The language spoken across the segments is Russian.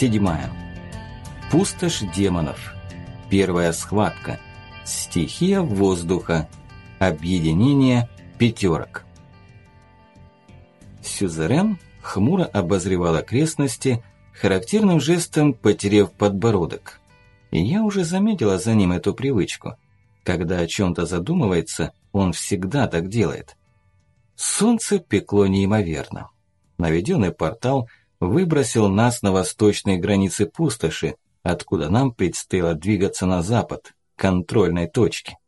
Седьмая. Пустошь демонов. Первая схватка. Стихия воздуха. Объединение пятерок. Сюзерен хмуро обозревал окрестности, характерным жестом потерев подбородок. И я уже заметила за ним эту привычку. Когда о чем-то задумывается, он всегда так делает. Солнце пекло неимоверно. Наведенный портал выбросил нас на восточные границы пустоши, откуда нам предстояло двигаться на запад, к контрольной точке.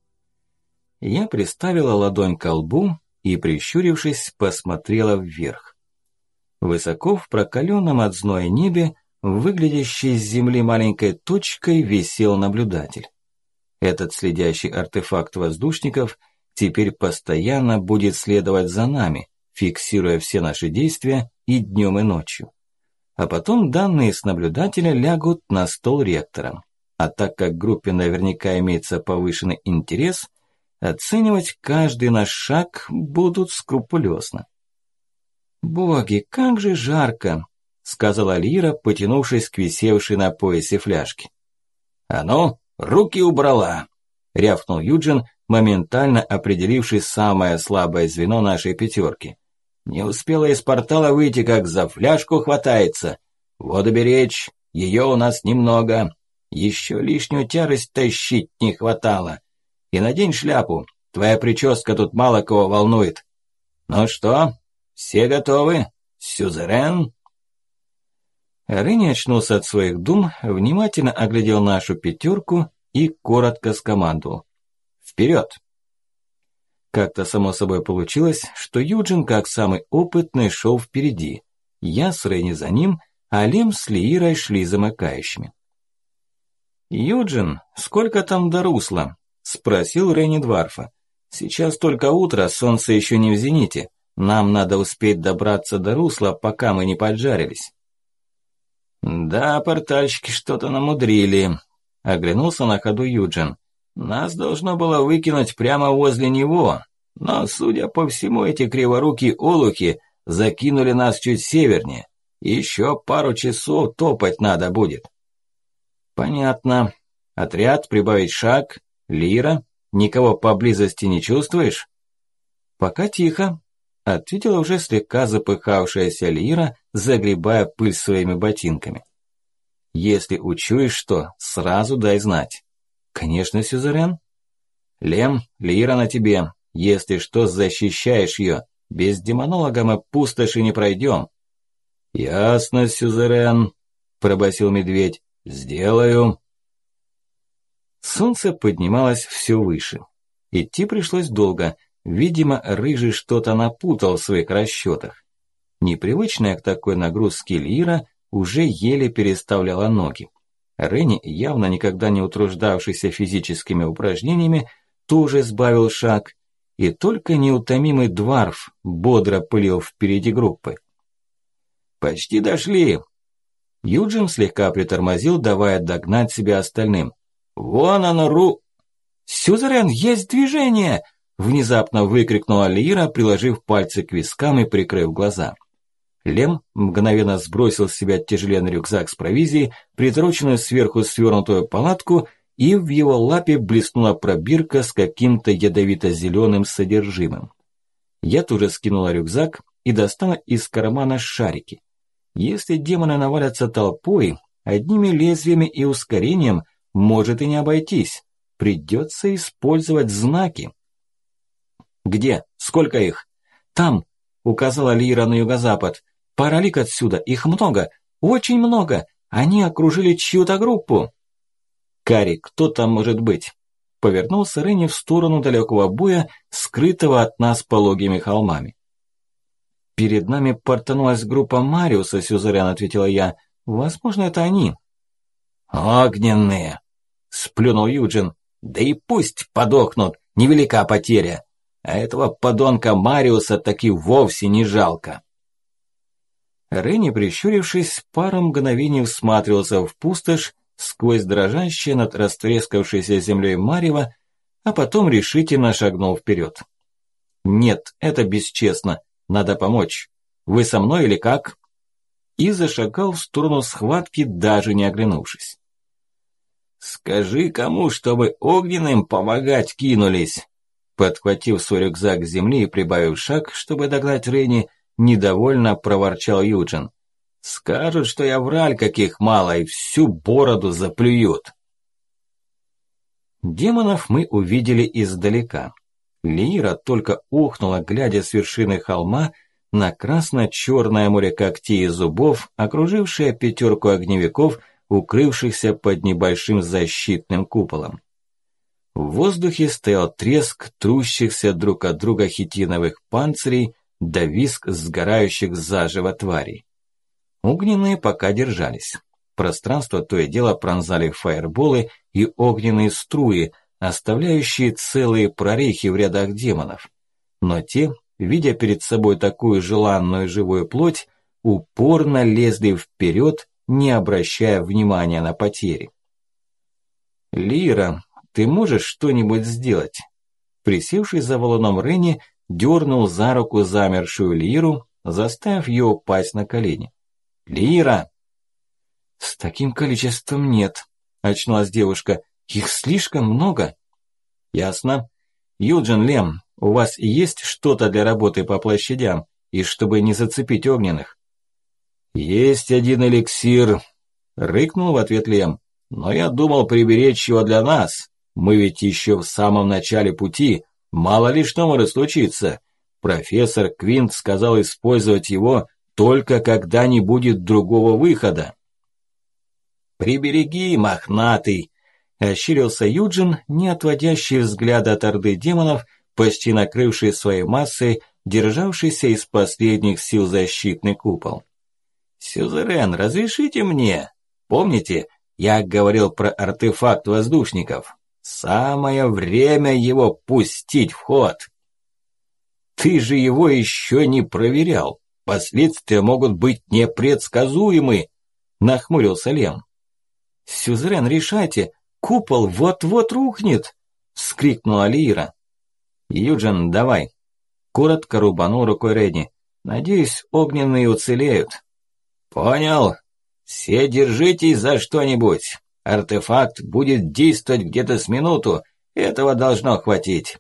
Я приставила ладонь к лбу и, прищурившись, посмотрела вверх. Высоко в прокаленном от зноя небе, выглядящей с земли маленькой точкой, висел наблюдатель. Этот следящий артефакт воздушников теперь постоянно будет следовать за нами, фиксируя все наши действия и днем, и ночью. А потом данные с наблюдателя лягут на стол ректора. А так как группе наверняка имеется повышенный интерес, оценивать каждый наш шаг будут скрупулезно. «Боги, как же жарко!» – сказала Лира, потянувшись к висевшей на поясе фляжке. «А ну, руки убрала!» – рявкнул Юджин, моментально определивший самое слабое звено нашей пятерки. «Не успела из портала выйти, как за фляжку хватается. Воду беречь, ее у нас немного. Еще лишнюю тяжесть тащить не хватало. И надень шляпу, твоя прическа тут мало кого волнует. Ну что, все готовы? Сюзерен?» Ренни очнулся от своих дум, внимательно оглядел нашу пятерку и коротко скомандовал. «Вперед!» Как-то само собой получилось, что Юджин, как самый опытный, шел впереди. Я с Ренни за ним, а Лем с Лиирой шли замыкающими. «Юджин, сколько там до русла?» – спросил Ренни Дварфа. «Сейчас только утро, солнце еще не в зените. Нам надо успеть добраться до русла, пока мы не поджарились». «Да, портальщики что-то намудрили», – оглянулся на ходу Юджин. «Нас должно было выкинуть прямо возле него, но, судя по всему, эти криворукие олухи закинули нас чуть севернее. Еще пару часов топать надо будет». «Понятно. Отряд, прибавить шаг. Лира, никого поблизости не чувствуешь?» «Пока тихо», – ответила уже слегка запыхавшаяся Лира, загребая пыль своими ботинками. «Если учуешь что, сразу дай знать». «Конечно, Сюзерен». «Лем, Лира на тебе. Если что, защищаешь ее. Без демонолога мы пустоши не пройдем». «Ясно, Сюзерен», – пробасил медведь. «Сделаю». Солнце поднималось все выше. Идти пришлось долго – Видимо, Рыжий что-то напутал в своих расчетах. Непривычная к такой нагрузке Лира уже еле переставляла ноги. Ренни, явно никогда не утруждавшийся физическими упражнениями, тоже сбавил шаг, и только неутомимый Дварф бодро пылил впереди группы. «Почти дошли!» Юджин слегка притормозил, давая догнать себя остальным. «Вон оно, Ру...» «Сюзерен, есть движение!» Внезапно выкрикнула Лира, приложив пальцы к вискам и прикрыв глаза. Лем мгновенно сбросил с себя тяжеленный рюкзак с провизией, притороченную сверху свернутую палатку, и в его лапе блеснула пробирка с каким-то ядовито-зеленым содержимым. Я тоже скинула рюкзак и достала из кармана шарики. Если демоны навалятся толпой, одними лезвиями и ускорением может и не обойтись. Придется использовать знаки. «Где? Сколько их?» «Там», – указала Лира на юго-запад. «Паралик отсюда, их много, очень много. Они окружили чью-то группу». «Кари, кто там может быть?» Повернулся Ренни в сторону далекого боя, скрытого от нас пологими холмами. «Перед нами портанулась группа Мариуса», – Сюзерян ответила я. «Возможно, это они». «Огненные!» – сплюнул Юджин. «Да и пусть подохнут, невелика потеря. А этого подонка Мариуса таки вовсе не жалко. Ренни, прищурившись, пару мгновений всматривался в пустошь сквозь дрожащее над растрескавшейся землей Марева, а потом решительно шагнул вперед. «Нет, это бесчестно. Надо помочь. Вы со мной или как?» и зашагал в сторону схватки, даже не оглянувшись. «Скажи кому, чтобы огненным помогать кинулись!» Подхватив свой рюкзак с земли и прибавив шаг, чтобы догнать Ренни, недовольно проворчал Юджин. «Скажут, что я враль каких мало и всю бороду заплюют!» Демонов мы увидели издалека. Лира только ухнула, глядя с вершины холма на красно-черное море когтей и зубов, окружившее пятерку огневиков, укрывшихся под небольшим защитным куполом. В воздухе стоял треск трущихся друг от друга хитиновых панцирей да виск сгорающих заживо тварей. Огненные пока держались. Пространство то и дело пронзали фаерболы и огненные струи, оставляющие целые прорехи в рядах демонов. Но те, видя перед собой такую желанную живую плоть, упорно лезли вперед, не обращая внимания на потери. «Лира, ты можешь что-нибудь сделать?» Присевший за валуном Ренни дернул за руку замершую Лиру, заставив ее упасть на колени. «Лира!» «С таким количеством нет», – очнулась девушка. «Их слишком много». «Ясно. Юджин, Лем, у вас есть что-то для работы по площадям, и чтобы не зацепить огненных?» «Есть один эликсир», – рыкнул в ответ Лем. «Но я думал приберечь его для нас. Мы ведь еще в самом начале пути. Мало ли что может случиться. Профессор Квинт сказал использовать его только когда не будет другого выхода». «Прибереги, мохнатый!» – ощерился Юджин, не отводящий взгляда от орды демонов, почти накрывший своей массой, державшийся из последних сил защитный купол. «Сюзерен, разрешите мне? Помните, я говорил про артефакт воздушников? Самое время его пустить в ход!» «Ты же его еще не проверял. Последствия могут быть непредсказуемы!» – нахмурился Лем. «Сюзерен, решайте, купол вот-вот рухнет!» – вскрикнула Лира. «Юджин, давай!» – коротко рубанул рукой Редни. «Надеюсь, огненные уцелеют». «Понял. Все держитесь за что-нибудь. Артефакт будет действовать где-то с минуту. Этого должно хватить».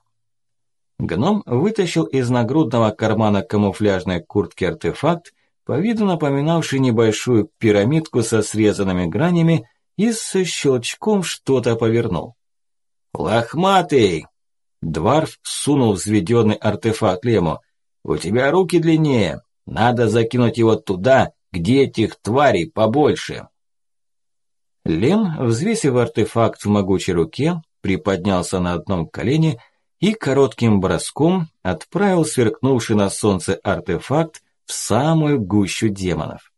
Гном вытащил из нагрудного кармана камуфляжной куртки артефакт, по виду напоминавший небольшую пирамидку со срезанными гранями и со щелчком что-то повернул. «Лохматый!» Дварф сунул взведенный артефакт Лему. «У тебя руки длиннее. Надо закинуть его туда, где этих тварей побольше». Лем, взвесив артефакт в могучей руке, приподнялся на одном колене и коротким броском отправил сверкнувший на солнце артефакт в самую гущу демонов.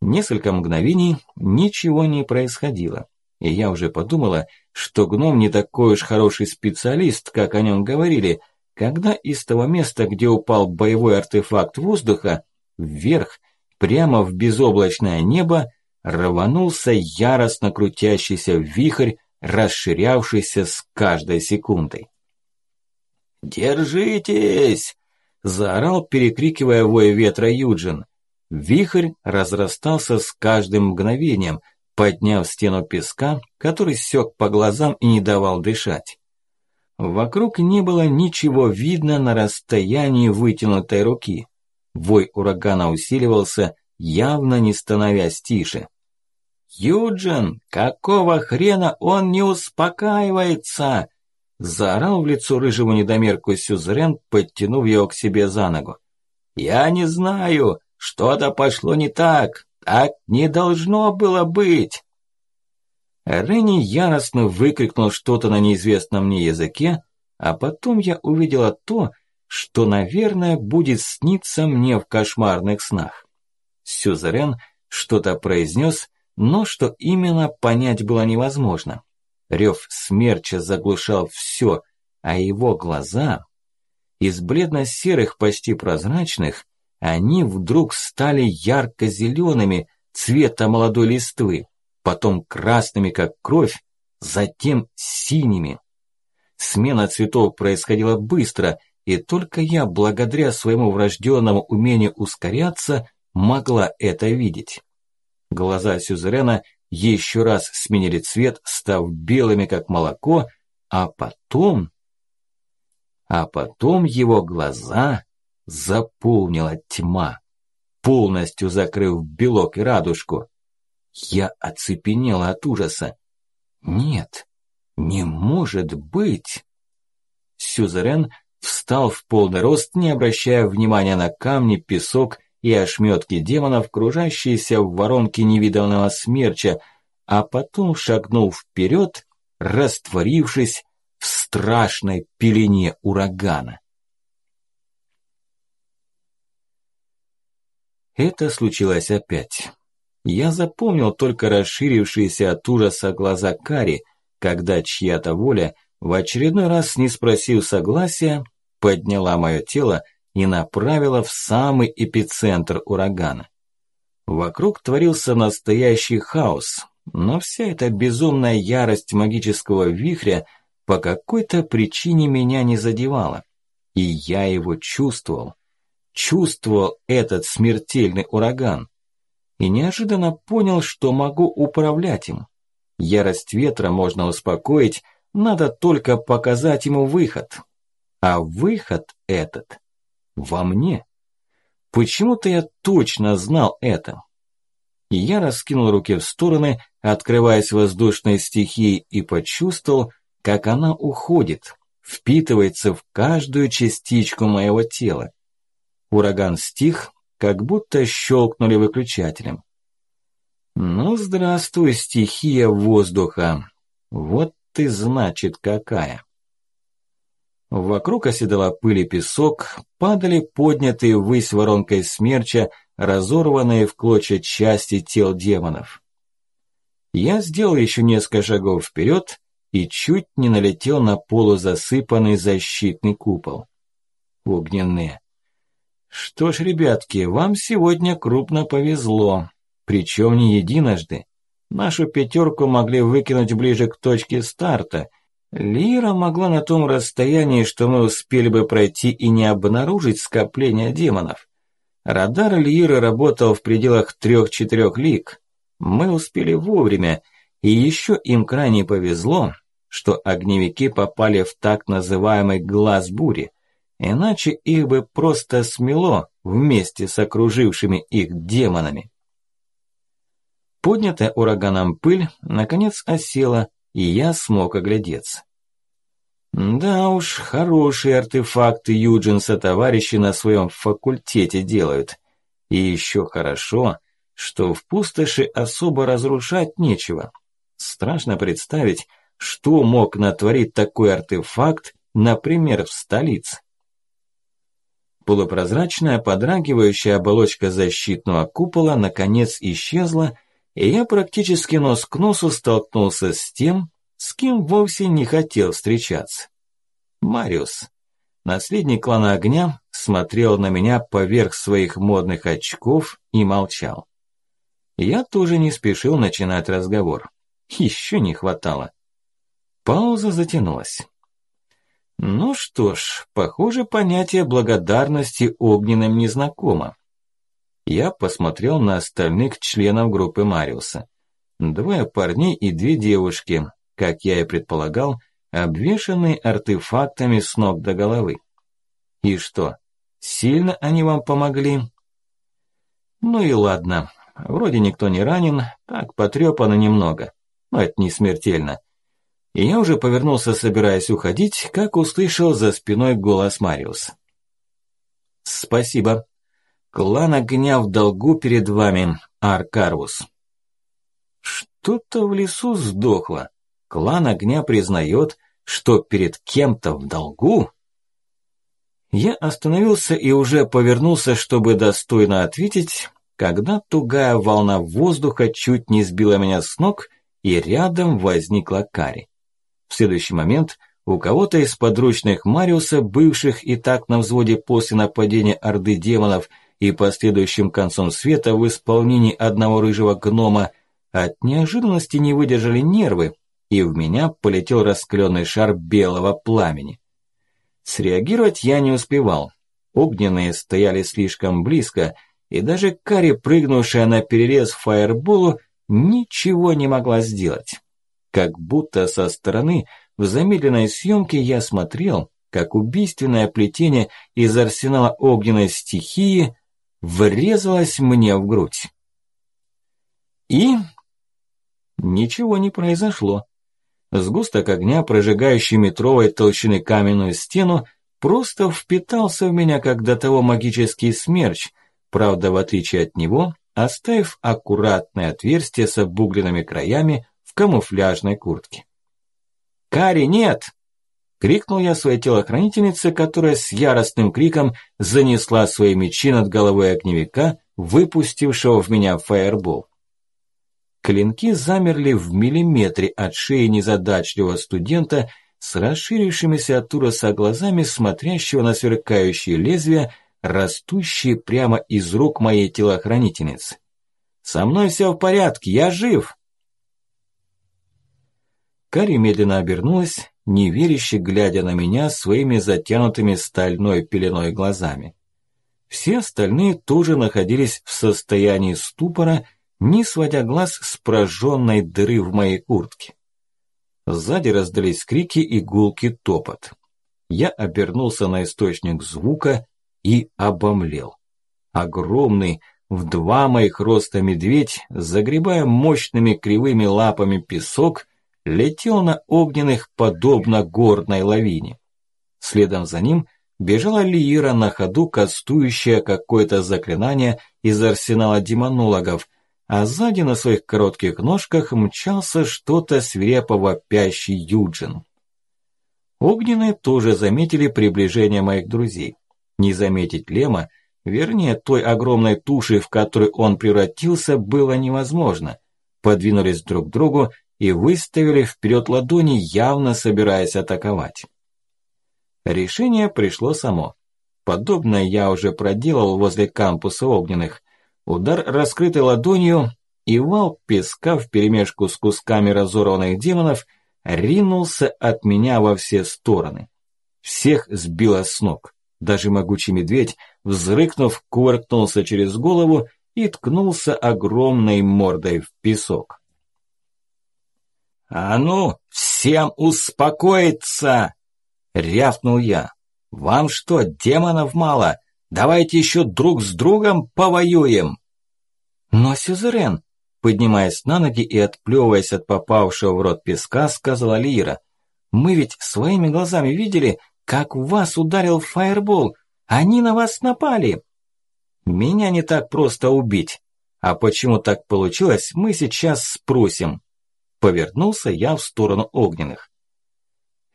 Несколько мгновений ничего не происходило, и я уже подумала, что гном не такой уж хороший специалист, как о нем говорили, когда из того места, где упал боевой артефакт воздуха, вверх, прямо в безоблачное небо, рванулся яростно крутящийся вихрь, расширявшийся с каждой секундой. «Держитесь!» – заорал, перекрикивая вой ветра Юджин. Вихрь разрастался с каждым мгновением, подняв стену песка, который сёк по глазам и не давал дышать. Вокруг не было ничего видно на расстоянии вытянутой руки. Вой урагана усиливался, явно не становясь тише. «Юджин, какого хрена он не успокаивается?» Заорал в лицо рыжему недомерку Сюзерен, подтянув его к себе за ногу. «Я не знаю, что-то пошло не так. Так не должно было быть. Ренни яростно выкрикнул что-то на неизвестном мне языке, а потом я увидела то, что, наверное, будет сниться мне в кошмарных снах. Сюзерен что-то произнес, но что именно понять было невозможно. Рев смерча заглушал все, а его глаза, из бледно-серых, почти прозрачных, они вдруг стали ярко-зелеными, цвета молодой листвы, потом красными, как кровь, затем синими. Смена цветов происходила быстро, и только я, благодаря своему врожденному умению ускоряться, могла это видеть. Глаза Сюзерена еще раз сменили цвет, став белыми, как молоко, а потом... А потом его глаза заполнила тьма, полностью закрыв белок и радужку. Я оцепенела от ужаса. Нет, не может быть. Сюзерен встал в полный рост, не обращая внимания на камни, песок и ошметки демонов, кружащиеся в воронке невиданного смерча, а потом шагнул вперед, растворившись в страшной пелене урагана. Это случилось опять. Я запомнил только расширившиеся от ужаса глаза Кари, когда чья-то воля, в очередной раз не спросив согласия, подняла мое тело и направила в самый эпицентр урагана. Вокруг творился настоящий хаос, но вся эта безумная ярость магического вихря по какой-то причине меня не задевала. И я его чувствовал. Чувствовал этот смертельный ураган. И неожиданно понял, что могу управлять им. Ярость ветра можно успокоить, надо только показать ему выход. А выход этот во мне. Почему-то я точно знал это. И я раскинул руки в стороны, открываясь воздушной стихией, и почувствовал, как она уходит, впитывается в каждую частичку моего тела. Ураган стих, как будто щелкнули выключателем. Ну, здравствуй, стихия воздуха. Вот ты значит какая. Вокруг оседала пыль и песок, падали поднятые ввысь воронкой смерча, разорванные в клочья части тел демонов. Я сделал еще несколько шагов вперед и чуть не налетел на полузасыпанный защитный купол. Огненные. Что ж, ребятки, вам сегодня крупно повезло, причем не единожды. Нашу пятерку могли выкинуть ближе к точке старта – Лира могла на том расстоянии, что мы успели бы пройти и не обнаружить скопление демонов. Радар Лиры работал в пределах трех-четырех лиг. Мы успели вовремя, и еще им крайне повезло, что огневики попали в так называемый глаз бури, иначе их бы просто смело вместе с окружившими их демонами. Поднятая ураганом пыль наконец осела, и я смог оглядеться. Да уж, хорошие артефакты Юджинса товарищи на своем факультете делают. И еще хорошо, что в пустоши особо разрушать нечего. Страшно представить, что мог натворить такой артефакт, например, в столице. Полупрозрачная подрагивающая оболочка защитного купола наконец исчезла, и я практически нос к носу столкнулся с тем, с кем вовсе не хотел встречаться. Мариус, наследник клана огня, смотрел на меня поверх своих модных очков и молчал. Я тоже не спешил начинать разговор. Еще не хватало. Пауза затянулась. Ну что ж, похоже, понятие благодарности огненным незнакомо. Я посмотрел на остальных членов группы Мариуса. Двое парней и две девушки, как я и предполагал, обвешанные артефактами с ног до головы. И что, сильно они вам помогли? Ну и ладно, вроде никто не ранен, так потрепано немного, но это не смертельно. И я уже повернулся, собираясь уходить, как услышал за спиной голос Мариус. «Спасибо. Клан огня в долгу перед вами, Аркарвус». Что-то в лесу сдохло. Клан огня признает, что перед кем-то в долгу. Я остановился и уже повернулся, чтобы достойно ответить, когда тугая волна воздуха чуть не сбила меня с ног, и рядом возникла Кари. В следующий момент у кого-то из подручных Мариуса, бывших и так на взводе после нападения Орды демонов и последующим концом света в исполнении одного рыжего гнома, от неожиданности не выдержали нервы, и в меня полетел раскаленный шар белого пламени. Среагировать я не успевал. Огненные стояли слишком близко, и даже Кари, прыгнувшая на перерез фаерболу, ничего не могла сделать. Как будто со стороны в замедленной съемке я смотрел, как убийственное плетение из арсенала огненной стихии врезалось мне в грудь. И ничего не произошло. Сгусток огня, прожигающий метровой толщины каменную стену, просто впитался в меня, как до того магический смерч, правда, в отличие от него, оставив аккуратное отверстие с обугленными краями в камуфляжной куртке. «Кари, нет!» – крикнул я своей телохранительнице, которая с яростным криком занесла свои мечи над головой огневика, выпустившего в меня фаербол. Клинки замерли в миллиметре от шеи незадачливого студента с расширившимися от ужаса глазами, смотрящего на сверкающие лезвия, растущие прямо из рук моей телохранительницы. «Со мной все в порядке, я жив!» Кари медленно обернулась, неверяще глядя на меня своими затянутыми стальной пеленой глазами. Все остальные тоже находились в состоянии ступора, не сводя глаз с прожженной дыры в моей куртке. Сзади раздались крики и гулкий топот. Я обернулся на источник звука и обомлел. Огромный, в два моих роста медведь, загребая мощными кривыми лапами песок, летел на огненных, подобно горной лавине. Следом за ним бежала Лиира на ходу, кастующая какое-то заклинание из арсенала демонологов, а сзади на своих коротких ножках мчался что-то свирепо вопящий Юджин. Огненные тоже заметили приближение моих друзей. Не заметить Лема, вернее той огромной туши, в которую он превратился, было невозможно. Подвинулись друг к другу и выставили вперед ладони, явно собираясь атаковать. Решение пришло само. Подобное я уже проделал возле кампуса огненных. Удар раскрытой ладонью, и вал песка вперемешку с кусками разорванных демонов ринулся от меня во все стороны. Всех сбило с ног. Даже могучий медведь, взрыкнув, кувыркнулся через голову и ткнулся огромной мордой в песок. «А ну, всем успокоиться!» – рявкнул я. «Вам что, демонов мало? Давайте еще друг с другом повоюем!» «Но, сюзерен!» – поднимаясь на ноги и отплевываясь от попавшего в рот песка, сказала Лира. «Мы ведь своими глазами видели, как вас ударил фаербол. Они на вас напали!» «Меня не так просто убить. А почему так получилось, мы сейчас спросим». Повернулся я в сторону огненных.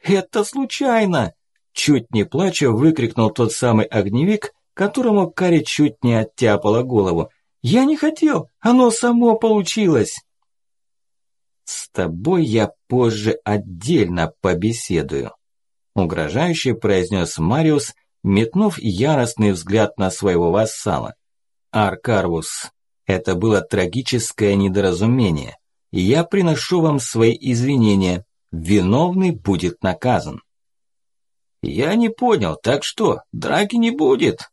«Это случайно!» Чуть не плача выкрикнул тот самый огневик, которому Кари чуть не оттяпала голову. «Я не хотел, оно само получилось!» «С тобой я позже отдельно побеседую», угрожающе произнес Мариус, метнув яростный взгляд на своего вассала. «Аркарвус, это было трагическое недоразумение я приношу вам свои извинения. Виновный будет наказан. Я не понял, так что, драки не будет?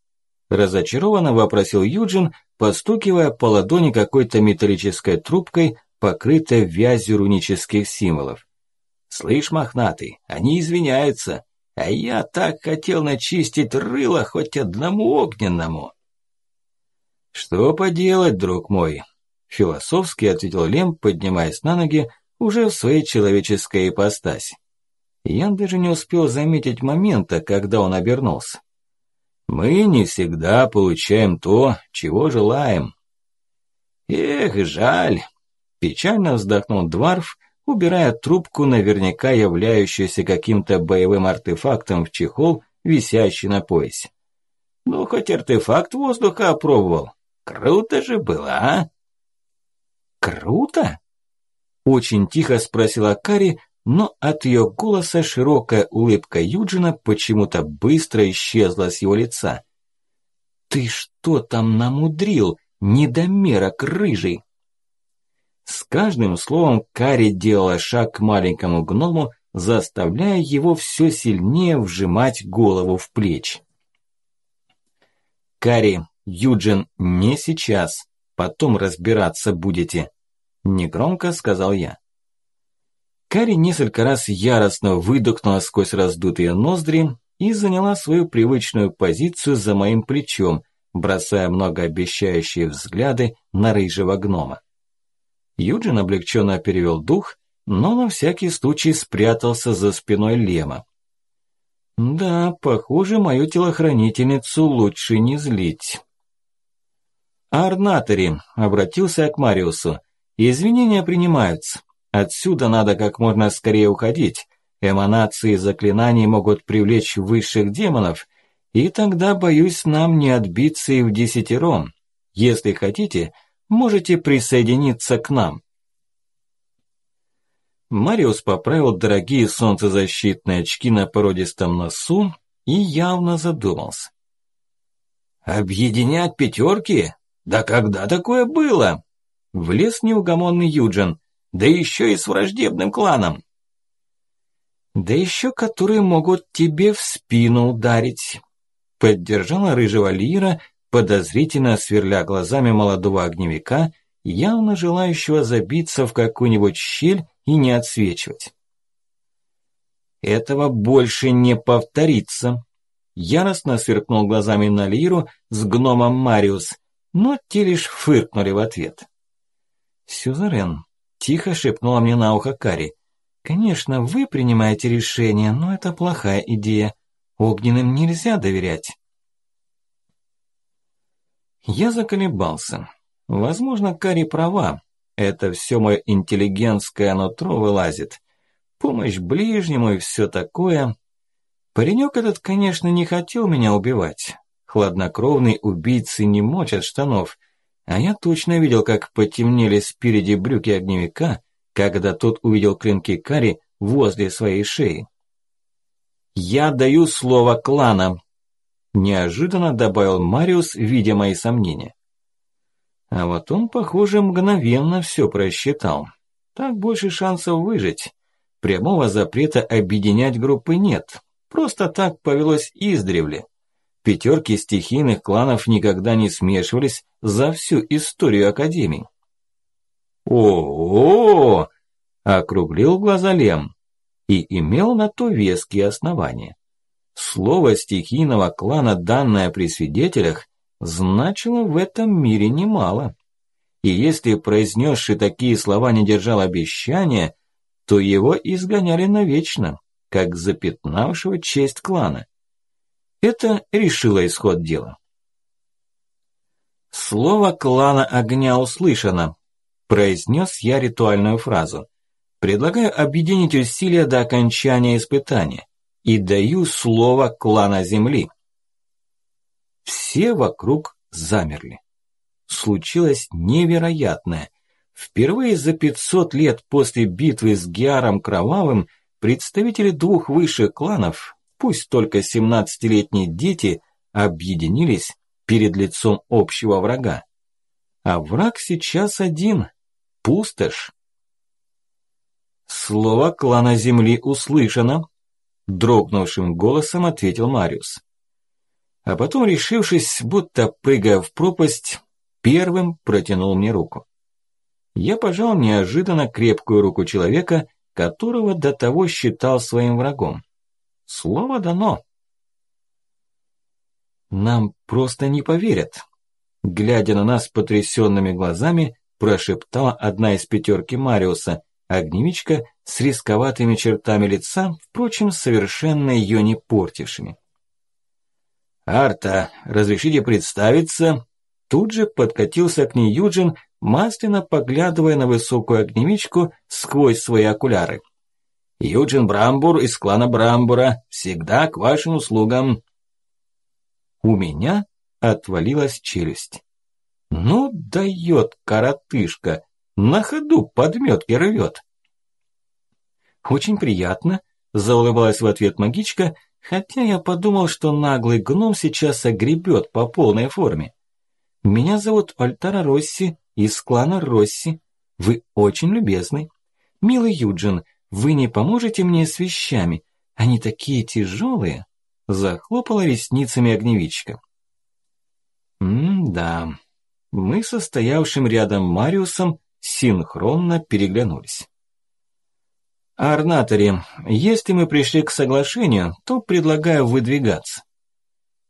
Разочарованно вопросил Юджин, постукивая по ладони какой-то металлической трубкой, покрытой вязью рунических символов. Слышь, мохнатый, они извиняются, а я так хотел начистить рыло хоть одному огненному. Что поделать, друг мой, Философски ответил Лем, поднимаясь на ноги уже в своей человеческой ипостаси. Я даже не успел заметить момента, когда он обернулся. Мы не всегда получаем то, чего желаем. Эх, жаль. Печально вздохнул Дварф, убирая трубку, наверняка являющуюся каким-то боевым артефактом в чехол, висящий на поясе. Ну, хоть артефакт воздуха опробовал. Круто же было, а? «Круто?» Очень тихо спросила Кари, но от ее голоса широкая улыбка Юджина почему-то быстро исчезла с его лица. «Ты что там намудрил, недомерок рыжий?» С каждым словом Кари делала шаг к маленькому гному, заставляя его все сильнее вжимать голову в плечи. «Кари, Юджин, не сейчас. Потом разбираться будете. Негромко сказал я. Кари несколько раз яростно выдохнула сквозь раздутые ноздри и заняла свою привычную позицию за моим плечом, бросая многообещающие взгляды на рыжего гнома. Юджин облегченно перевел дух, но на всякий случай спрятался за спиной Лема. Да, похоже, мою телохранительницу лучше не злить. «Арнатори», – обратился к Мариусу, – «извинения принимаются. Отсюда надо как можно скорее уходить. Эманации заклинаний могут привлечь высших демонов, и тогда, боюсь, нам не отбиться и в десятером. Если хотите, можете присоединиться к нам». Мариус поправил дорогие солнцезащитные очки на породистом носу и явно задумался. «Объединять пятерки? Да когда такое было?» Влез неугомонный Юджин, да еще и с враждебным кланом. «Да еще которые могут тебе в спину ударить», поддержала рыжего Лира, подозрительно сверля глазами молодого огневика, явно желающего забиться в какую-нибудь щель и не отсвечивать. Этого больше не повторится. Яростно сверкнул глазами на Лиру с гномом Мариус, но те лишь фыркнули в ответ. «Сюзерен», – тихо шепнула мне на ухо Кари, – «конечно, вы принимаете решение, но это плохая идея. Огненным нельзя доверять». Я заколебался. Возможно, Кари права, это все мое интеллигентское нутро вылазит. Помощь ближнему и все такое. Паренек этот, конечно, не хотел меня убивать. Хладнокровные убийцы не мочат штанов. А я точно видел, как потемнели спереди брюки огневика, когда тот увидел клинки Кари возле своей шеи. «Я даю слово клана», – неожиданно добавил Мариус, видя мои сомнения. А вот он, похоже, мгновенно все просчитал. Так больше шансов выжить. Прямого запрета объединять группы нет. Просто так повелось издревле. Пятерки стихийных кланов никогда не смешивались за всю историю Академии. «О-о-о!» – округлил глаза Лем и имел на то веские основания. Слово стихийного клана, данное при свидетелях, значило в этом мире немало. И если произнесший такие слова не держал обещания, то его изгоняли навечно, как запятнавшего честь клана. Это решило исход дела. «Слово клана огня услышано», – произнес я ритуальную фразу. «Предлагаю объединить усилия до окончания испытания и даю слово клана земли». Все вокруг замерли. Случилось невероятное. Впервые за 500 лет после битвы с Геаром Кровавым представители двух высших кланов, пусть только 17-летние дети, объединились перед лицом общего врага. А враг сейчас один – пустошь. «Слово клана Земли услышано», – дрогнувшим голосом ответил Мариус а потом, решившись, будто прыгая в пропасть, первым протянул мне руку. Я пожал неожиданно крепкую руку человека, которого до того считал своим врагом. Слово дано. Нам просто не поверят. Глядя на нас потрясенными глазами, прошептала одна из пятерки Мариуса, огневичка с рисковатыми чертами лица, впрочем, совершенно ее не портившими. «Арта, разрешите представиться?» Тут же подкатился к ней Юджин, масляно поглядывая на высокую огневичку сквозь свои окуляры. «Юджин Брамбур из клана Брамбура, всегда к вашим услугам». У меня отвалилась челюсть. «Ну, дает коротышка, на ходу подметки рвет». «Очень приятно», – заулыбалась в ответ магичка Хотя я подумал, что наглый гном сейчас огребет по полной форме. Меня зовут Альтара Росси из клана Росси. Вы очень любезны. Милый Юджин, вы не поможете мне с вещами? Они такие тяжелые. Захлопала ресницами огневичка. М-да. Мы со стоявшим рядом Мариусом синхронно переглянулись. Арнатори, если мы пришли к соглашению, то предлагаю выдвигаться.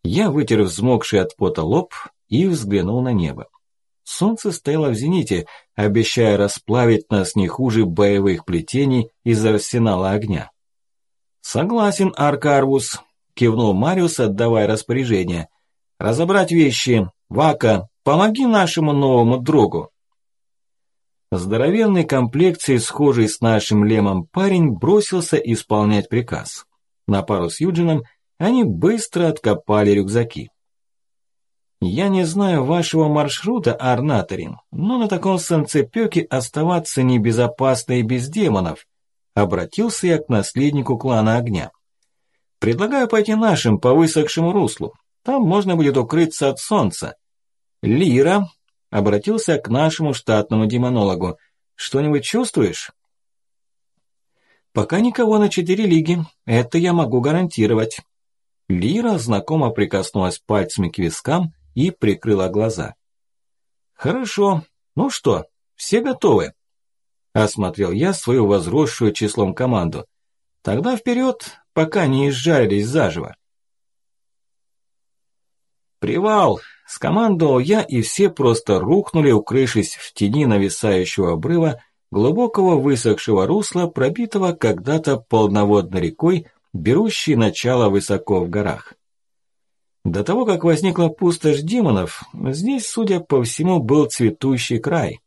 Я вытер взмокший от пота лоб и взглянул на небо. Солнце стояло в зените, обещая расплавить нас не хуже боевых плетений из арсенала огня. «Согласен, Аркарвус», – кивнул Мариус, отдавая распоряжение. «Разобрать вещи. Вака, помоги нашему новому другу». Здоровенной комплекции, схожий с нашим лемом парень, бросился исполнять приказ. На пару с Юджином они быстро откопали рюкзаки. Я не знаю вашего маршрута, Арнаторин, но на таком санцепёке оставаться небезопасно и без демонов. Обратился я к наследнику клана огня. Предлагаю пойти нашим по высохшему руслу. Там можно будет укрыться от солнца. Лира обратился к нашему штатному демонологу. Что-нибудь чувствуешь? Пока никого на четыре лиги. Это я могу гарантировать. Лира знакомо прикоснулась пальцами к вискам и прикрыла глаза. «Хорошо. Ну что, все готовы?» Осмотрел я свою возросшую числом команду. «Тогда вперед, пока не изжарились заживо». «Привал!» – скомандовал я, и все просто рухнули, укрывшись в тени нависающего обрыва, глубокого высохшего русла, пробитого когда-то полноводной рекой, берущей начало высоко в горах. До того, как возникла пустошь демонов, здесь, судя по всему, был цветущий край.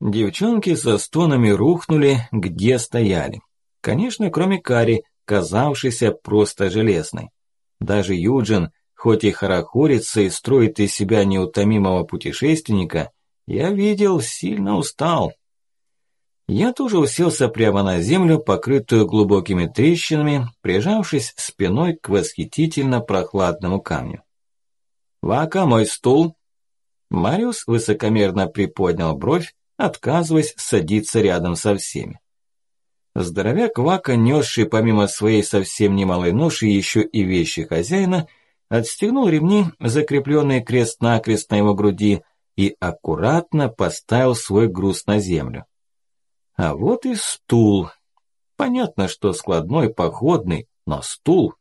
Девчонки со стонами рухнули, где стояли. Конечно, кроме Кари, казавшейся просто железной. Даже Юджин, хоть и хорохорится и строит из себя неутомимого путешественника, я видел, сильно устал. Я тоже уселся прямо на землю, покрытую глубокими трещинами, прижавшись спиной к восхитительно прохладному камню. «Вака, мой стул!» Мариус высокомерно приподнял бровь, отказываясь садиться рядом со всеми. Здоровяк Вака, несший помимо своей совсем немалой ноши еще и вещи хозяина, отстегнул ремни, закрепленные крест-накрест на его груди, и аккуратно поставил свой груз на землю. А вот и стул. Понятно, что складной, походный, но стул.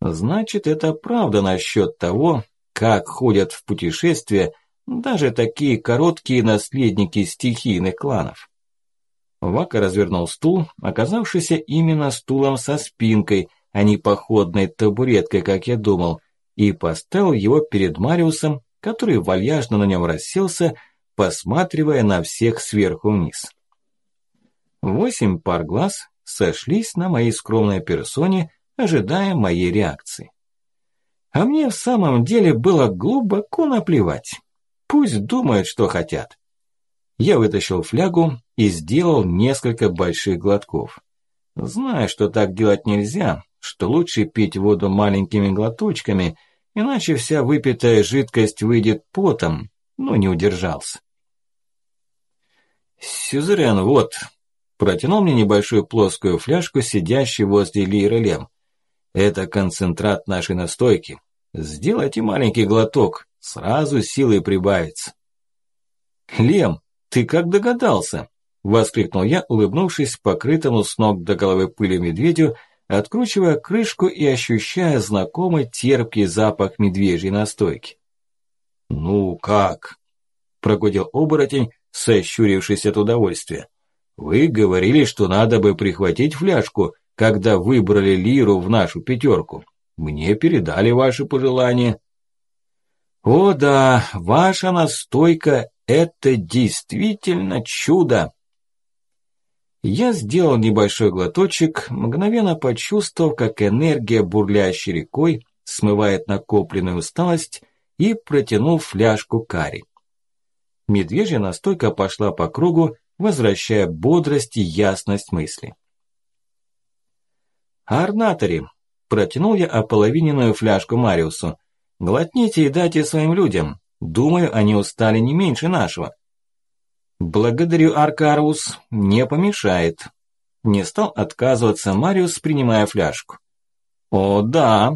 Значит, это правда насчет того, как ходят в путешествия даже такие короткие наследники стихийных кланов. Вака развернул стул, оказавшийся именно стулом со спинкой, а не походной табуреткой, как я думал, и поставил его перед Мариусом, который вальяжно на нем расселся, посматривая на всех сверху вниз. Восемь пар глаз сошлись на моей скромной персоне, ожидая моей реакции. А мне в самом деле было глубоко наплевать. Пусть думают, что хотят. Я вытащил флягу и сделал несколько больших глотков. Знаю, что так делать нельзя, что лучше пить воду маленькими глоточками, иначе вся выпитая жидкость выйдет потом, но не удержался. «Сюзерен, вот», Протянул мне небольшую плоскую фляжку, сидящий возле Лиры Лем. Это концентрат нашей настойки. Сделайте маленький глоток, сразу силы прибавится. Лем, ты как догадался? Воскликнул я, улыбнувшись покрытому с ног до головы пыли медведю, откручивая крышку и ощущая знакомый терпкий запах медвежьей настойки. «Ну как?» – прогудел оборотень, сощурившись от удовольствия. Вы говорили, что надо бы прихватить фляжку, когда выбрали лиру в нашу пятерку. Мне передали ваши пожелания. О да, ваша настойка – это действительно чудо. Я сделал небольшой глоточек, мгновенно почувствовав, как энергия, бурлящей рекой, смывает накопленную усталость и протянул фляжку Кари. Медвежья настойка пошла по кругу, возвращая бодрость и ясность мысли. «Арнатори!» – протянул я ополовиненную фляжку Мариусу. «Глотните и дайте своим людям. Думаю, они устали не меньше нашего». «Благодарю, Аркарус, не помешает». Не стал отказываться Мариус, принимая фляжку. «О, да!»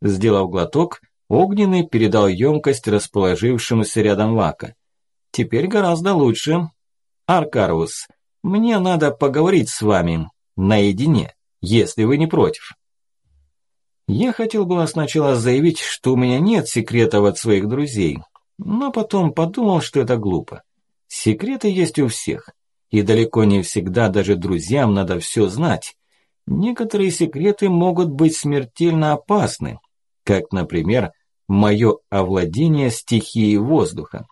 Сделав глоток, Огненный передал емкость расположившемуся рядом Вака. Теперь гораздо лучше. Аркарус, мне надо поговорить с вами наедине, если вы не против. Я хотел было сначала заявить, что у меня нет секретов от своих друзей, но потом подумал, что это глупо. Секреты есть у всех, и далеко не всегда даже друзьям надо все знать. Некоторые секреты могут быть смертельно опасны, как, например, мое овладение стихией воздуха.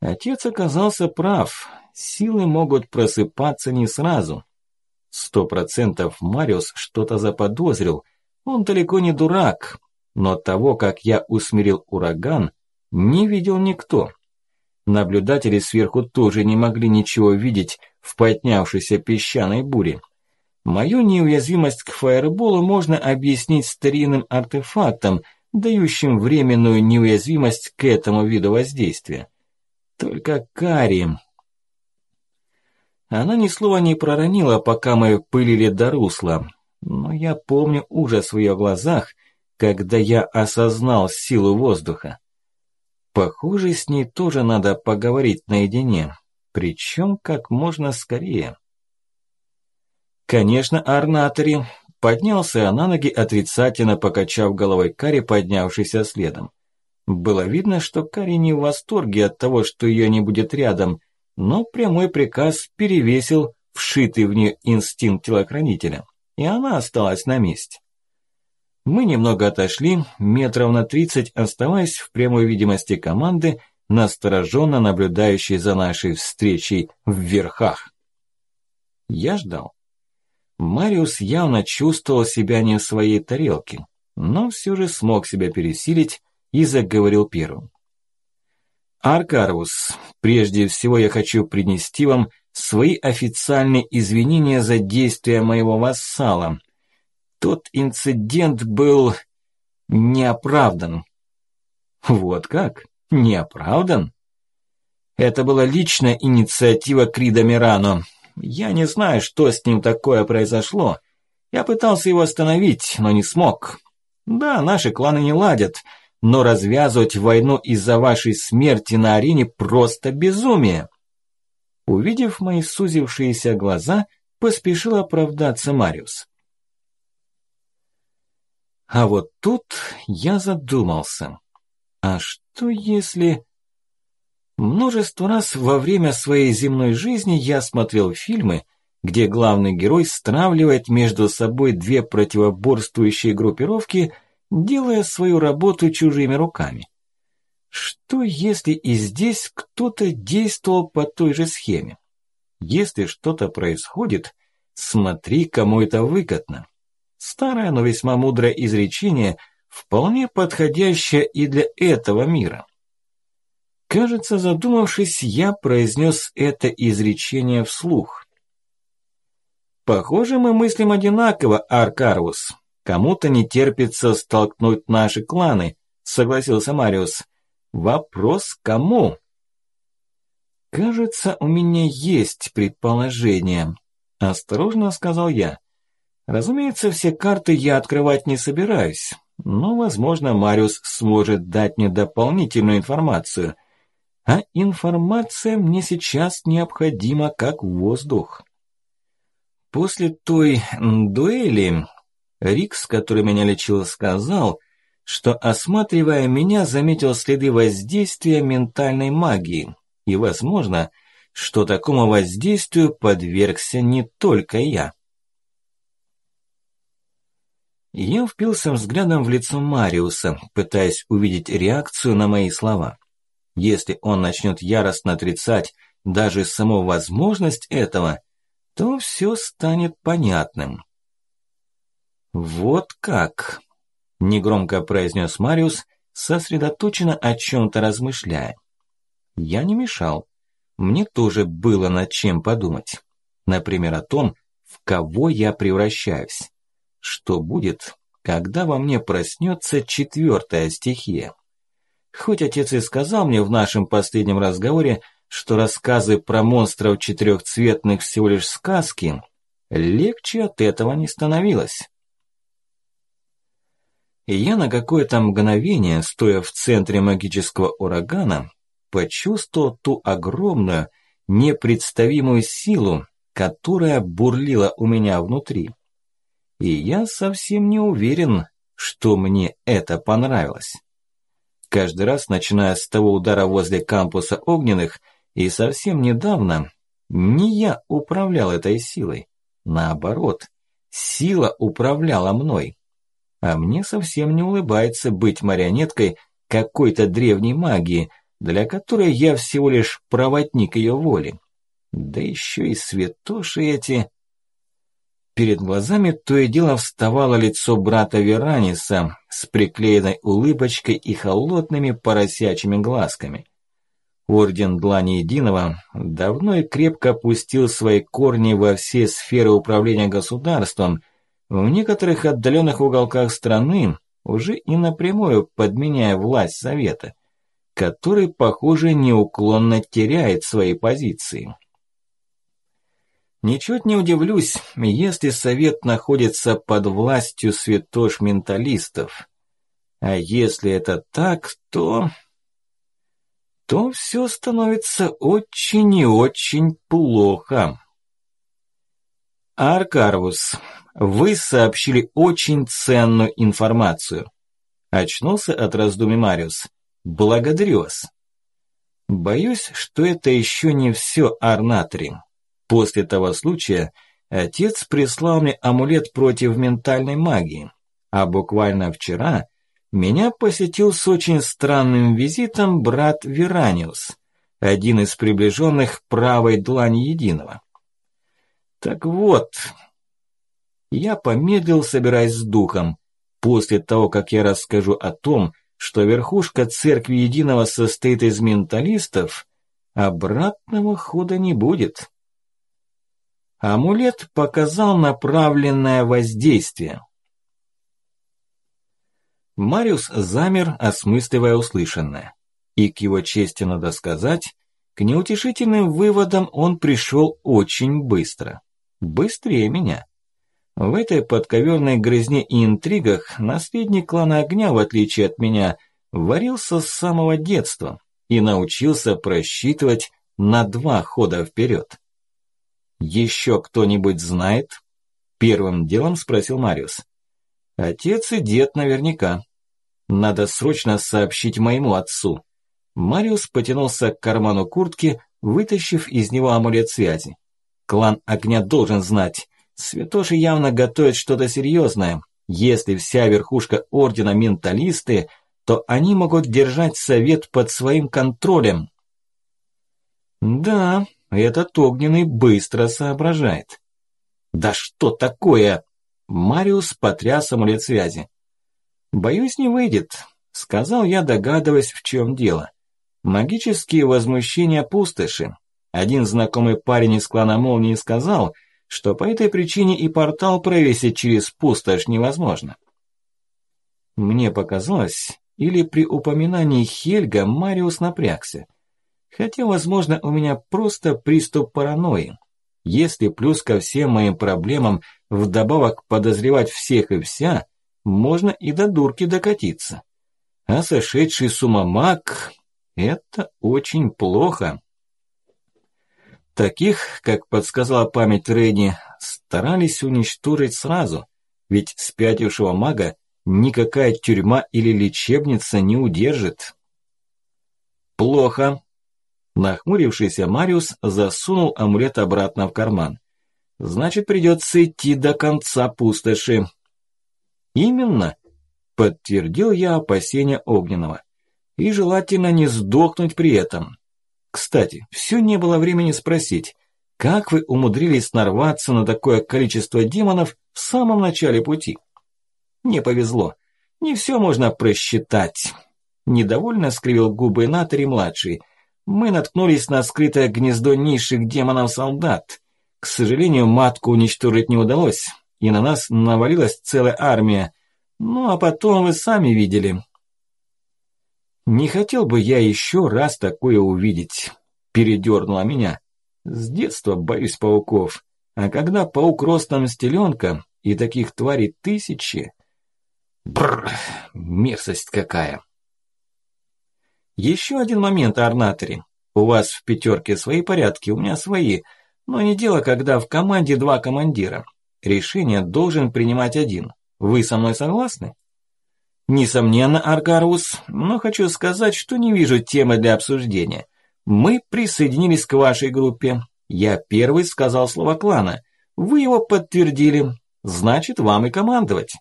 Отец оказался прав. Силы могут просыпаться не сразу. Сто процентов Мариус что-то заподозрил. Он далеко не дурак. Но того, как я усмирил ураган, не видел никто. Наблюдатели сверху тоже не могли ничего видеть в поднявшейся песчаной буре. Мою неуязвимость к фаерболу можно объяснить старинным артефактом, дающим временную неуязвимость к этому виду воздействия. Только Кари... Она ни слова не проронила, пока мы пылили до русла. Но я помню ужас в ее глазах, когда я осознал силу воздуха. Похоже, с ней тоже надо поговорить наедине, причем как можно скорее. Конечно, Арнатори поднялся на ноги, отрицательно покачав головой Кари, поднявшийся следом. Было видно, что Кари не в восторге от того, что ее не будет рядом, но прямой приказ перевесил вшитый в нее инстинкт телохранителя, и она осталась на месте. Мы немного отошли, метров на тридцать, оставаясь в прямой видимости команды, настороженно наблюдающей за нашей встречей в верхах. Я ждал. Мариус явно чувствовал себя не в своей тарелке, но все же смог себя пересилить и заговорил первым. «Аркарус, прежде всего я хочу принести вам свои официальные извинения за действия моего вассала. Тот инцидент был неоправдан». «Вот как? Неоправдан?» Это была личная инициатива Крида Мирано. Я не знаю, что с ним такое произошло. Я пытался его остановить, но не смог. Да, наши кланы не ладят, но развязывать войну из-за вашей смерти на арене просто безумие. Увидев мои сузившиеся глаза, поспешил оправдаться Мариус. А вот тут я задумался. А что если... Множество раз во время своей земной жизни я смотрел фильмы, где главный герой стравливает между собой две противоборствующие группировки – делая свою работу чужими руками. Что если и здесь кто-то действовал по той же схеме? Если что-то происходит, смотри, кому это выгодно. Старое, но весьма мудрое изречение, вполне подходящее и для этого мира. Кажется, задумавшись, я произнес это изречение вслух. Похоже, мы мыслим одинаково, Аркарус. Кому-то не терпится столкнуть наши кланы, согласился Мариус. Вопрос кому? Кажется, у меня есть предположение, осторожно сказал я. Разумеется, все карты я открывать не собираюсь, но, возможно, Мариус сможет дать мне дополнительную информацию. А информация мне сейчас необходима как воздух. После той дуэли Рикс, который меня лечил, сказал, что, осматривая меня, заметил следы воздействия ментальной магии. И, возможно, что такому воздействию подвергся не только я. Я впился взглядом в лицо Мариуса, пытаясь увидеть реакцию на мои слова. Если он начнет яростно отрицать даже саму возможность этого, то все станет понятным. «Вот как!» – негромко произнес Мариус, сосредоточенно о чем-то размышляя. Я не мешал. Мне тоже было над чем подумать. Например, о том, в кого я превращаюсь. Что будет, когда во мне проснется четвертая стихия? Хоть отец и сказал мне в нашем последнем разговоре, что рассказы про монстров четырехцветных всего лишь сказки, легче от этого не становилось. И я на какое-то мгновение, стоя в центре магического урагана, почувствовал ту огромную, непредставимую силу, которая бурлила у меня внутри. И я совсем не уверен, что мне это понравилось. Каждый раз, начиная с того удара возле кампуса огненных, и совсем недавно, не я управлял этой силой. Наоборот, сила управляла мной. А мне совсем не улыбается быть марионеткой какой-то древней магии, для которой я всего лишь проводник ее воли. Да еще и святоши эти... Перед глазами то и дело вставало лицо брата Вераниса с приклеенной улыбочкой и холодными поросячьими глазками. Орден Длани Единого давно и крепко пустил свои корни во все сферы управления государством, в некоторых отдаленных уголках страны уже и напрямую подменяя власть Совета, который, похоже, неуклонно теряет свои позиции. Ничуть не удивлюсь, если совет находится под властью святош-менталистов. А если это так, то... то все становится очень и очень плохо. Аркарвус, вы сообщили очень ценную информацию. Очнулся от раздумий Мариус. Благодарю вас. Боюсь, что это еще не все, Арнатри. После того случая отец прислал мне амулет против ментальной магии, а буквально вчера меня посетил с очень странным визитом брат Вераниус, один из приближенных правой длани единого. Так вот, я помедлил, собираясь с духом. После того, как я расскажу о том, что верхушка церкви единого состоит из менталистов, обратного хода не будет. Амулет показал направленное воздействие. Мариус замер, осмысливая услышанное. И к его чести надо сказать, к неутешительным выводам он пришел очень быстро. Быстрее меня. В этой подковерной грызне и интригах наследник клана огня, в отличие от меня, варился с самого детства и научился просчитывать на два хода вперед. «Еще кто-нибудь знает?» Первым делом спросил Мариус. «Отец и дед наверняка. Надо срочно сообщить моему отцу». Мариус потянулся к карману куртки, вытащив из него амулет связи. «Клан огня должен знать. Святоши явно готовят что-то серьезное. Если вся верхушка ордена менталисты, то они могут держать совет под своим контролем». «Да, этот огненный быстро соображает. «Да что такое?» Мариус потряс амулет связи. «Боюсь, не выйдет», – сказал я, догадываясь, в чем дело. «Магические возмущения пустоши. Один знакомый парень из клана Молнии сказал, что по этой причине и портал провесить через пустошь невозможно». Мне показалось, или при упоминании Хельга Мариус напрягся – Хотя, возможно, у меня просто приступ паранойи. Если плюс ко всем моим проблемам вдобавок подозревать всех и вся, можно и до дурки докатиться. А сошедший с ума маг – это очень плохо. Таких, как подсказала память Рейни, старались уничтожить сразу, ведь спятившего мага никакая тюрьма или лечебница не удержит. Плохо, Нахмурившийся Мариус засунул амулет обратно в карман. «Значит, придется идти до конца пустоши». «Именно», – подтвердил я опасения Огненного. «И желательно не сдохнуть при этом. Кстати, все не было времени спросить, как вы умудрились нарваться на такое количество демонов в самом начале пути?» «Не повезло. Не все можно просчитать». Недовольно скривил губы Натари-младший – мы наткнулись на скрытое гнездо низших демонов-солдат. К сожалению, матку уничтожить не удалось, и на нас навалилась целая армия. Ну, а потом вы сами видели. Не хотел бы я еще раз такое увидеть, передернула меня. С детства боюсь пауков, а когда паук ростом стеленка, и таких тварей тысячи... Бррр, мерзость какая. Еще один момент о орнаторе. У вас в пятерке свои порядки, у меня свои. Но не дело, когда в команде два командира. Решение должен принимать один. Вы со мной согласны? Несомненно, Аргарус, но хочу сказать, что не вижу темы для обсуждения. Мы присоединились к вашей группе. Я первый сказал слово клана. Вы его подтвердили. Значит, вам и командовать.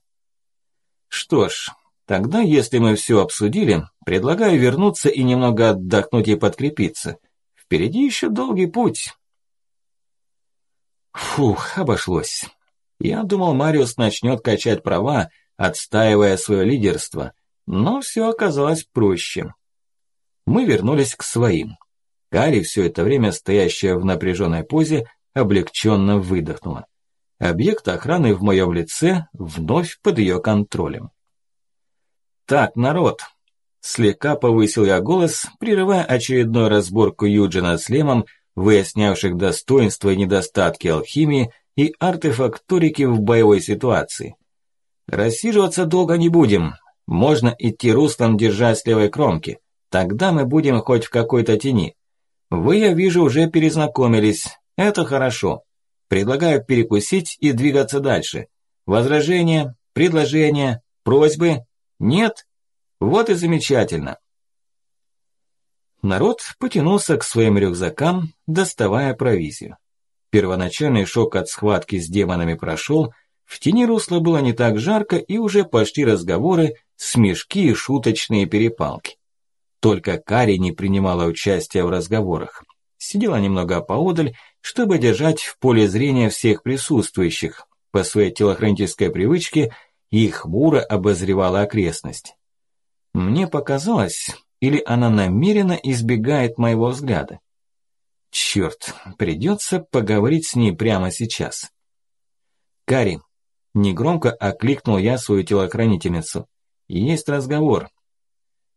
Что ж, тогда, если мы все обсудили, предлагаю вернуться и немного отдохнуть и подкрепиться. Впереди еще долгий путь. Фух, обошлось. Я думал, Мариус начнет качать права, отстаивая свое лидерство, но все оказалось проще. Мы вернулись к своим. Кари, все это время стоящая в напряженной позе, облегченно выдохнула. Объект охраны в моем лице вновь под ее контролем. «Так, народ!» Слегка повысил я голос, прерывая очередную разборку Юджина с Лемом, выяснявших достоинства и недостатки алхимии и артефакторики в боевой ситуации. Рассиживаться долго не будем. Можно идти руслом, держась левой кромки. Тогда мы будем хоть в какой-то тени. Вы, я вижу, уже перезнакомились. Это хорошо. Предлагаю перекусить и двигаться дальше. Возражения, предложения, просьбы? Нет? Вот и замечательно. Народ потянулся к своим рюкзакам, доставая провизию. Первоначальный шок от схватки с демонами прошел, в тени русла было не так жарко и уже пошли разговоры, смешки и шуточные перепалки. Только Кари не принимала участия в разговорах. Сидела немного поодаль, чтобы держать в поле зрения всех присутствующих, по своей телохранительской привычке и хмуро обозревала окрестность. Мне показалось, или она намеренно избегает моего взгляда. Черт, придется поговорить с ней прямо сейчас. Кари, негромко окликнул я свою телохранительницу. Есть разговор.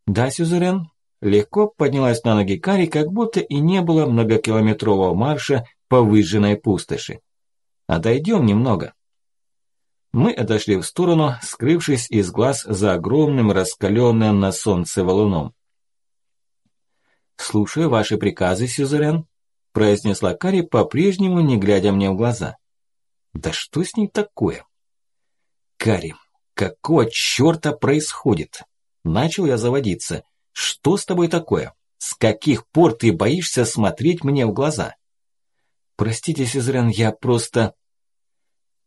Да, Сюзерен? Легко поднялась на ноги Кари, как будто и не было многокилометрового марша по выжженной пустоши. Отойдем немного. Мы отошли в сторону, скрывшись из глаз за огромным раскаленным на солнце валуном. «Слушаю ваши приказы, Сюзерен», – произнесла Кари, по-прежнему не глядя мне в глаза. «Да что с ней такое?» «Кари, какого чёрта происходит?» Начал я заводиться. «Что с тобой такое? С каких пор ты боишься смотреть мне в глаза?» «Простите, Сюзерен, я просто...»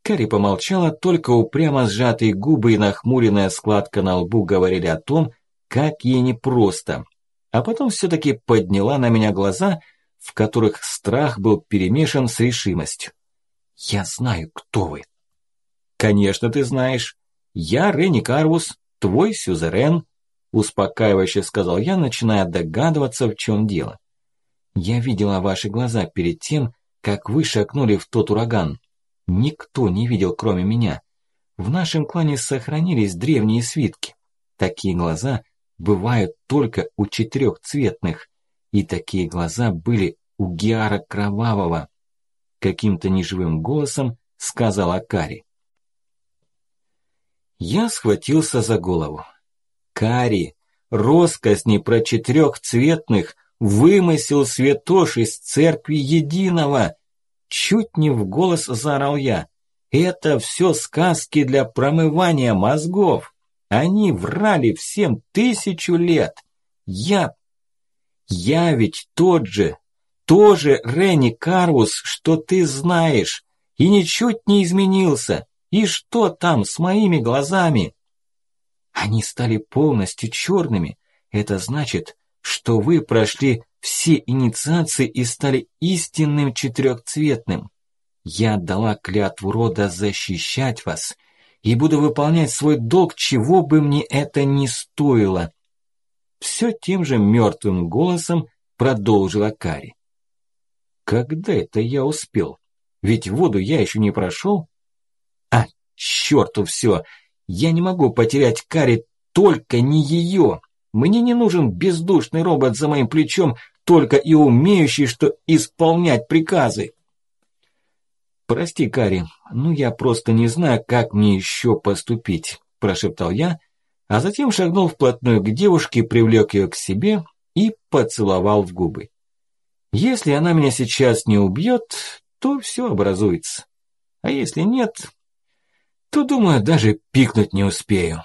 Кари помолчала, только упрямо сжатые губы и нахмуренная складка на лбу говорили о том, как ей непросто, а потом все-таки подняла на меня глаза, в которых страх был перемешан с решимостью. «Я знаю, кто вы». «Конечно, ты знаешь. Я Ренни Карвус, твой сюзерен», успокаивающе сказал я, начиная догадываться, в чем дело. «Я видела ваши глаза перед тем, как вы шагнули в тот ураган. Никто не видел, кроме меня. В нашем клане сохранились древние свитки. Такие глаза – бывают только у четырехцветных, и такие глаза были у Геара Кровавого. Каким-то неживым голосом сказала Кари. Я схватился за голову. Кари, роскозни про четырехцветных, вымысел святош из церкви единого. Чуть не в голос заорал я. Это все сказки для промывания мозгов. Они врали всем тысячу лет. Я... Я ведь тот же, тоже Ренни Карвус, что ты знаешь, и ничуть не изменился. И что там с моими глазами? Они стали полностью черными. Это значит, что вы прошли все инициации и стали истинным четырехцветным. Я дала клятву рода защищать вас и буду выполнять свой долг, чего бы мне это ни стоило. Все тем же мертвым голосом продолжила Кари. Когда это я успел? Ведь воду я еще не прошел. Черту все! Я не могу потерять Кари, только не ее. Мне не нужен бездушный робот за моим плечом, только и умеющий, что исполнять приказы. «Прости, Кари, ну я просто не знаю, как мне еще поступить», – прошептал я, а затем шагнул вплотную к девушке, привлек ее к себе и поцеловал в губы. Если она меня сейчас не убьет, то все образуется. А если нет, то, думаю, даже пикнуть не успею.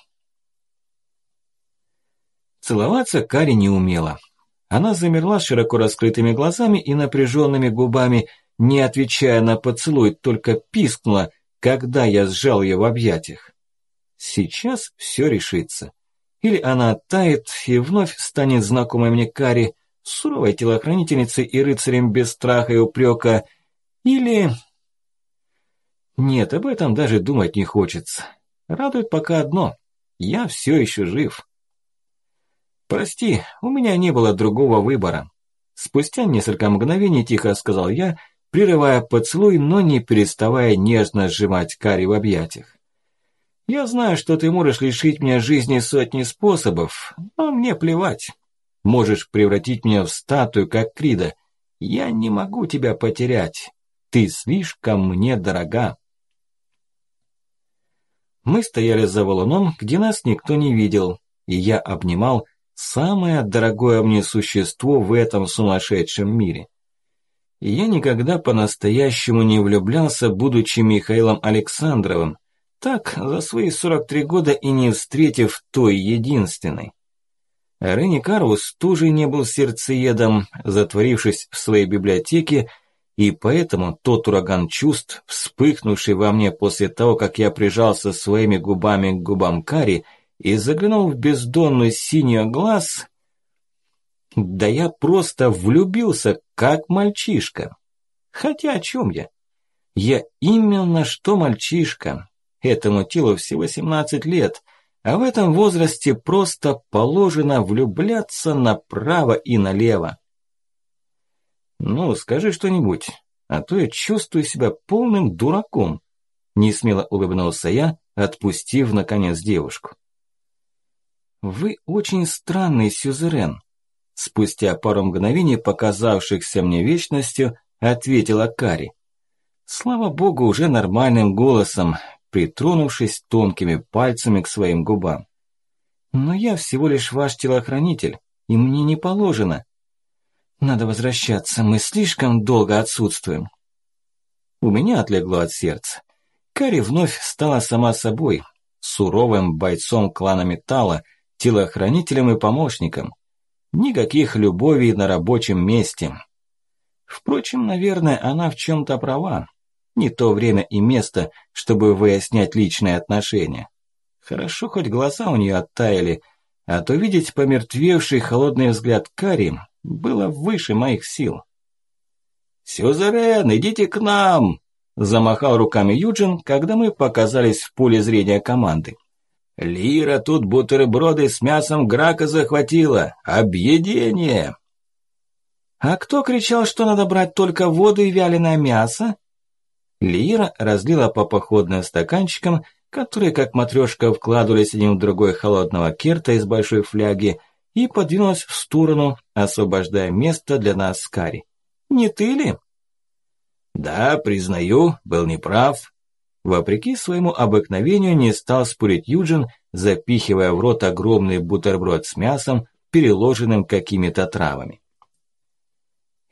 Целоваться Кари не умела. Она замерла с широко раскрытыми глазами и напряженными губами, не отвечая на поцелуй, только пискнула, когда я сжал ее в объятиях. Сейчас все решится. Или она оттает и вновь станет знакомой мне Кари, суровой телохранительницей и рыцарем без страха и упрека, или... Нет, об этом даже думать не хочется. Радует пока одно. Я все еще жив. «Прости, у меня не было другого выбора». Спустя несколько мгновений тихо сказал я, прерывая поцелуй, но не переставая нежно сжимать Кари в объятиях. «Я знаю, что ты можешь лишить меня жизни сотни способов, но мне плевать. Можешь превратить меня в статую, как Крида. Я не могу тебя потерять. Ты слишком мне дорога». Мы стояли за валуном, где нас никто не видел, и я обнимал, самое дорогое мне существо в этом сумасшедшем мире. И я никогда по-настоящему не влюблялся, будучи Михаилом Александровым, так, за свои 43 года и не встретив той единственной. Ренни Карвус тоже не был сердцеедом, затворившись в своей библиотеке, и поэтому тот ураган чувств, вспыхнувший во мне после того, как я прижался своими губами к губам Кари, и заглянул в бездонную синюю глаз, да я просто влюбился, как мальчишка. Хотя о чем я? Я именно что мальчишка. Этому телу всего 17 лет, а в этом возрасте просто положено влюбляться направо и налево. Ну, скажи что-нибудь, а то я чувствую себя полным дураком. Несмело улыбнулся я, отпустив, наконец, девушку. «Вы очень странный сюзерен», – спустя пару мгновений, показавшихся мне вечностью, ответила Кари. Слава богу, уже нормальным голосом, притронувшись тонкими пальцами к своим губам. «Но я всего лишь ваш телохранитель, и мне не положено. Надо возвращаться, мы слишком долго отсутствуем». У меня отлегло от сердца. Кари вновь стала сама собой, суровым бойцом клана Металла, телохранителем и помощником. Никаких любовей на рабочем месте. Впрочем, наверное, она в чем-то права. Не то время и место, чтобы выяснять личные отношения. Хорошо, хоть глаза у нее оттаяли, а то видеть помертвевший холодный взгляд Кари было выше моих сил. «Сюзерен, идите к нам!» Замахал руками Юджин, когда мы показались в поле зрения команды. Лира тут бутерброды с мясом грака захватила. Объедение!» «А кто кричал, что надо брать только воду и вяленое мясо?» Лира разлила по походным стаканчикам, которые, как матрешка, вкладывались один в другой холодного керта из большой фляги, и подвинулась в сторону, освобождая место для нас с Кари. «Не ты ли?» «Да, признаю, был неправ. Вопреки своему обыкновению не стал спорить Юджин, запихивая в рот огромный бутерброд с мясом, переложенным какими-то травами.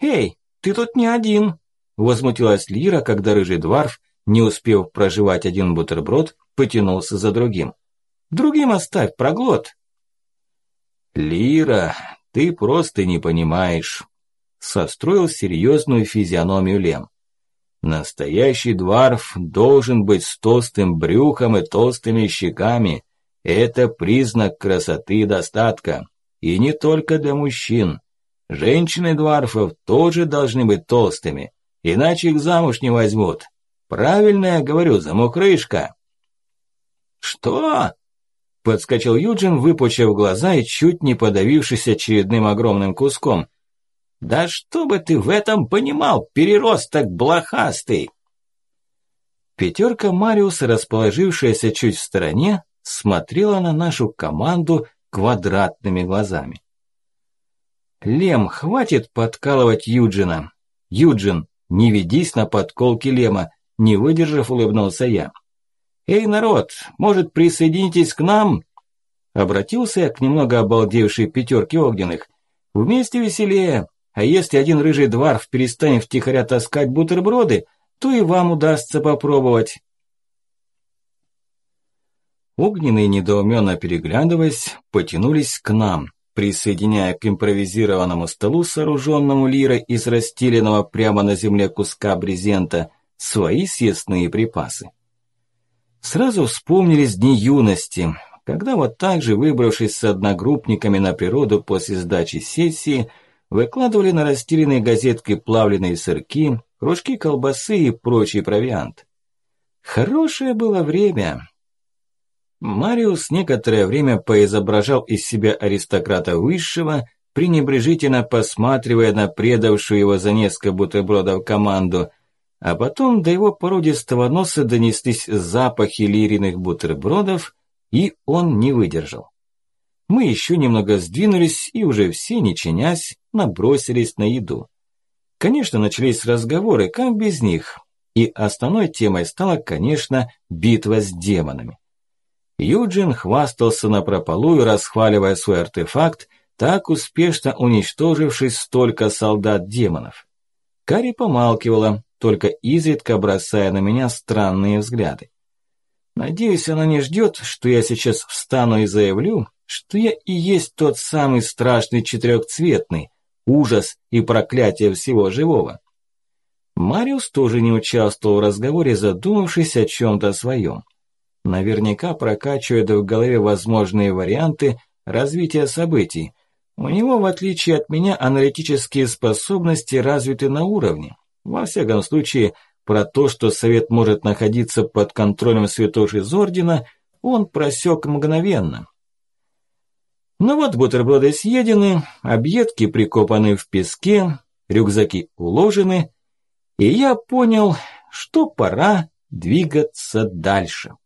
«Эй, ты тут не один!» – возмутилась Лира, когда рыжий дворф, не успев проживать один бутерброд, потянулся за другим. «Другим оставь, проглот!» «Лира, ты просто не понимаешь!» – состроил серьезную физиономию Лем. Настоящий дворф должен быть с толстым брюхом и толстыми щеками. Это признак красоты и достатка. И не только для мужчин. Женщины дворфов тоже должны быть толстыми, иначе их замуж не возьмут. Правильно я говорю, замухрышка. Что? Подскочил Юджин, выпучив глаза и чуть не подавившись очередным огромным куском – да что бы ты в этом понимал, переросток блохастый? Пятерка Мариуса, расположившаяся чуть в стороне, смотрела на нашу команду квадратными глазами. «Лем, хватит подкалывать Юджина!» «Юджин, не ведись на подколки Лема!» Не выдержав, улыбнулся я. «Эй, народ, может, присоединитесь к нам?» Обратился я к немного обалдевшей пятерке огненных. «Вместе веселее, а если один рыжий дворф перестанет втихаря таскать бутерброды, то и вам удастся попробовать». Огненные, недоуменно переглядываясь, потянулись к нам, присоединяя к импровизированному столу, сооруженному лирой из расстеленного прямо на земле куска брезента, свои съестные припасы. Сразу вспомнились дни юности, когда вот так же, выбравшись с одногруппниками на природу после сдачи сессии, выкладывали на расстеленные газетки плавленые сырки, кружки колбасы и прочий провиант. Хорошее было время, Мариус некоторое время поизображал из себя аристократа высшего, пренебрежительно посматривая на предавшую его за несколько бутербродов команду, а потом до его породистого носа донеслись запахи лириных бутербродов, и он не выдержал. Мы еще немного сдвинулись и уже все, не чинясь, набросились на еду. Конечно, начались разговоры, как без них, и основной темой стала, конечно, битва с демонами. Юджин хвастался напропалую, расхваливая свой артефакт, так успешно уничтоживший столько солдат-демонов. Кари помалкивала, только изредка бросая на меня странные взгляды. Надеюсь, она не ждет, что я сейчас встану и заявлю, что я и есть тот самый страшный четырехцветный, ужас и проклятие всего живого. Мариус тоже не участвовал в разговоре, задумавшись о чем-то своем наверняка прокачивает в голове возможные варианты развития событий. У него, в отличие от меня, аналитические способности развиты на уровне. Во всяком случае, про то, что совет может находиться под контролем святоши из Ордена, он просек мгновенно. Ну вот бутерброды съедены, объедки прикопаны в песке, рюкзаки уложены, и я понял, что пора двигаться дальше.